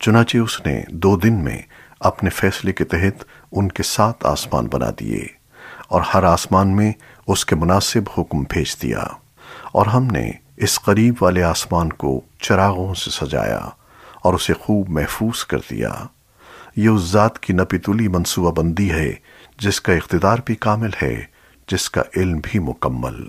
چنانچہ اس نے دو دن میں اپنے فیصلے کے تحت ان کے سات آسمان بنا دیے اور ہر آسمان میں اس کے مناسب حکم بھیج دیا اور ہم نے اس قریب والے آسمان کو چراغوں سے سجایا اور اسے خوب محفوظ کر دیا۔ یہ اس ذات کی نپیتلی منصوبہ بندی ہے جس کا اقتدار بھی کامل ہے، جس کا علم بھی مکمل۔